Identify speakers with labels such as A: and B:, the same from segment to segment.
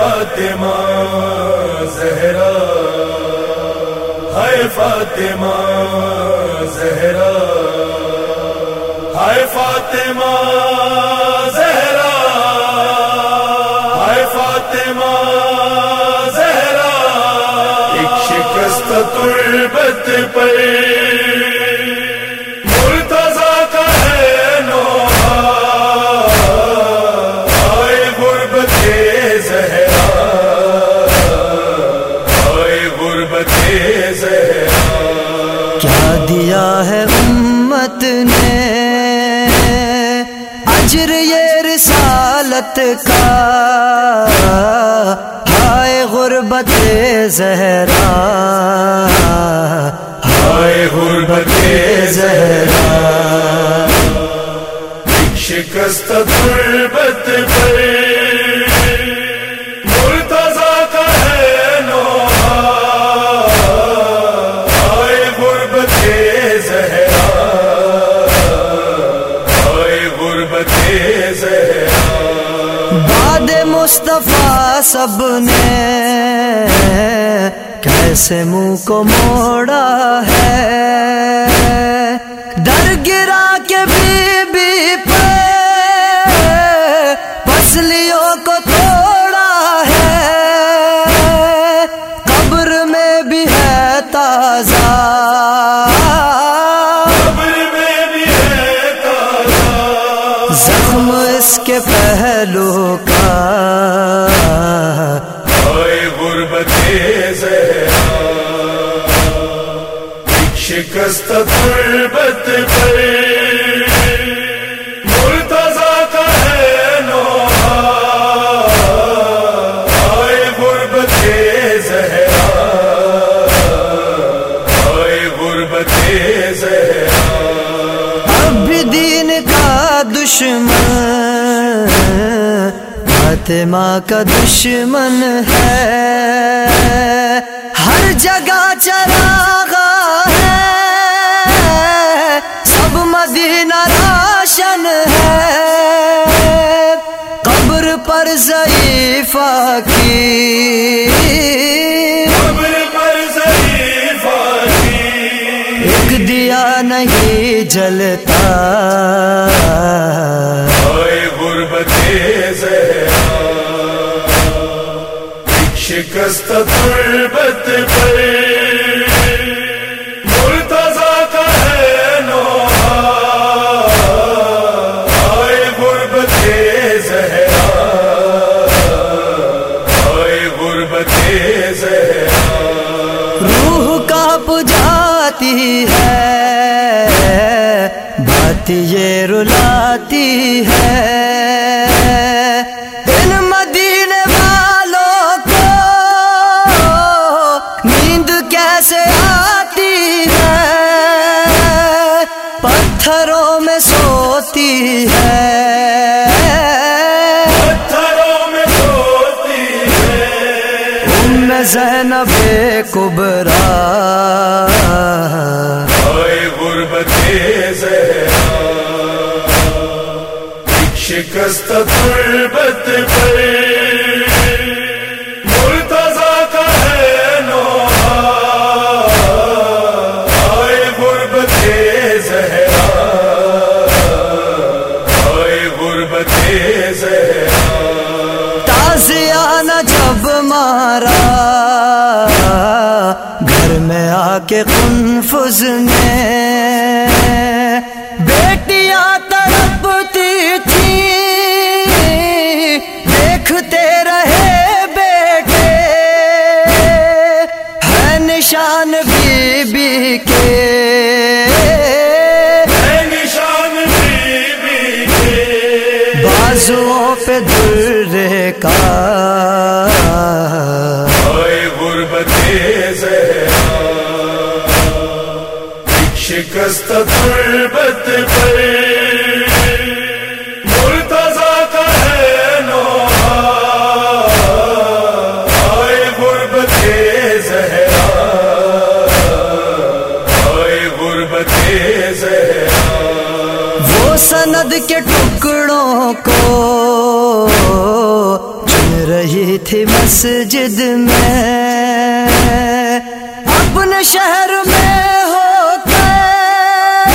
A: فاطمہ زہرا۔ ہے فاطمہ زہرا۔ ہے فاطمہ زہرا۔ ہے فاطمہ زہرا۔ ایک شکست تربت پر۔
B: کا ہائے غربت زہرا
A: ہائے غربت زہرا۔ شکست غربت پر
B: مصطفیٰ سب نے کیسے منہ کو موڑا ہے؟ در گرا کے بی بی پہ پسلیوں کو توڑا ہے۔ قبر میں بھی ہے تازہ۔ زخم اس کے پہلو
A: شکست غربت پر مرتضا کا ہے نو آئے غربت زہرا۔ آئے غربت زہرا۔
B: اب بھی دین کا دشمن، فاطمہ کا دشمن ہے۔ ہر جگہ چراغا ہے۔ سب مدینہ راشن ہے۔ قبر پر ضعیفہ کی۔ ایک دیا نہیں جلتا۔
A: غربت شکست غربت پر مرتضا کا ہے نو آئے غربت زہرا۔ آئے غربت زہرا۔
B: روح کا پجاتی ہے بات یہ رلاتی ہے۔ زینب کبرا۔
A: آئے غربت زہرا شکست غربت پر۔ زہرا
B: جب مارا گھر میں آ کے کنفز نے بیٹیاں تڑپتی تھی۔ دیکھتے رہے بیٹے۔ ہے نشان بی بی کے۔ بازوں پہ در کا۔
A: غربت شکست غربت پر
B: سند کے ٹکڑوں کو چن رہی تھی مسجد میں۔ اپنے شہر میں ہو کر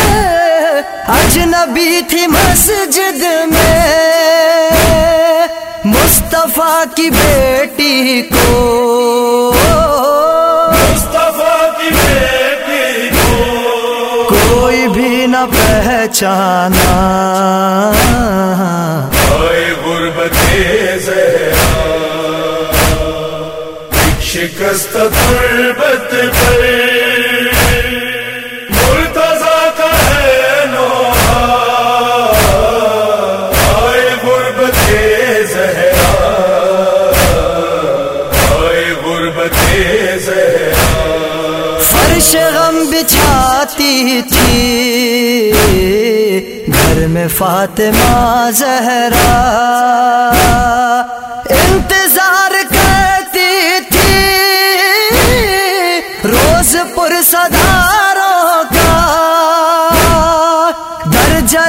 B: اجنبی تھی مسجد میں۔ مصطفیٰ کی بیٹی کو۔ پہچانا۔
A: شکست غربت پر کا ہے نوحہ۔ آئے غربت زہرا۔ آئے غربت زہرا۔
B: فرش غم بچھاتی تھی۔ گھر میں فاطمہ زہرا۔ انتظار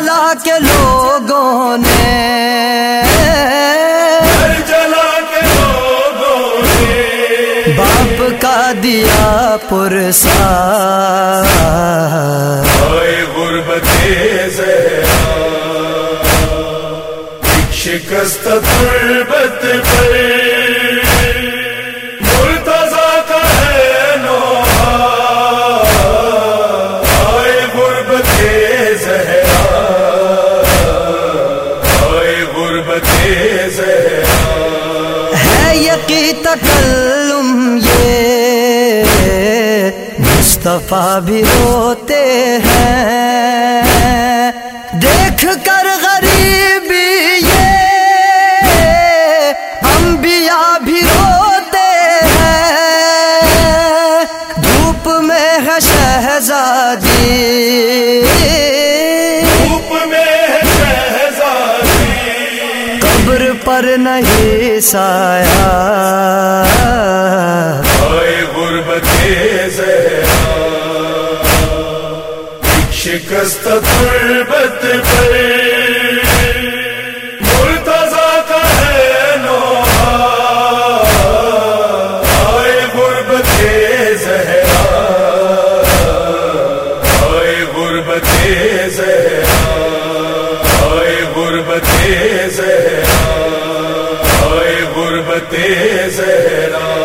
B: جلا کے لوگوں نے۔ باپ کا دیا پرسا
A: غربت شکست غربت پر۔
B: تکلم یہ مصطفیٰ بھی روتے ہیں۔ دیکھ کر غریب پر نہیں سایہ۔
A: آئے غربت زہرا۔ ایک شکست غربت پر۔ مرتضی کا ہے غربت زہرا۔